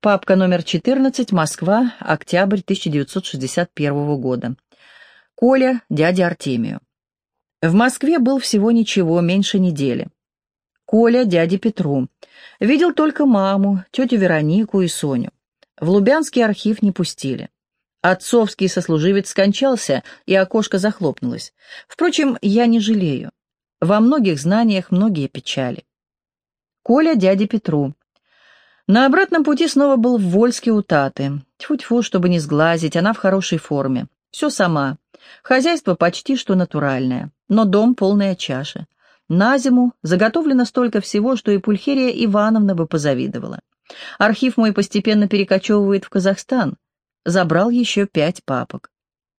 Папка номер 14, Москва, октябрь 1961 года. Коля, дядя Артемию. В Москве был всего ничего, меньше недели. Коля, дяде Петру. Видел только маму, тетю Веронику и Соню. В Лубянский архив не пустили. Отцовский сослуживец скончался, и окошко захлопнулось. Впрочем, я не жалею. Во многих знаниях многие печали. Коля дяде Петру. На обратном пути снова был в Вольске у Таты. Тьфу-тьфу, чтобы не сглазить, она в хорошей форме. Все сама. Хозяйство почти что натуральное, но дом полная чаша. На зиму заготовлено столько всего, что и Пульхерия Ивановна бы позавидовала. Архив мой постепенно перекочевывает в Казахстан. Забрал еще пять папок.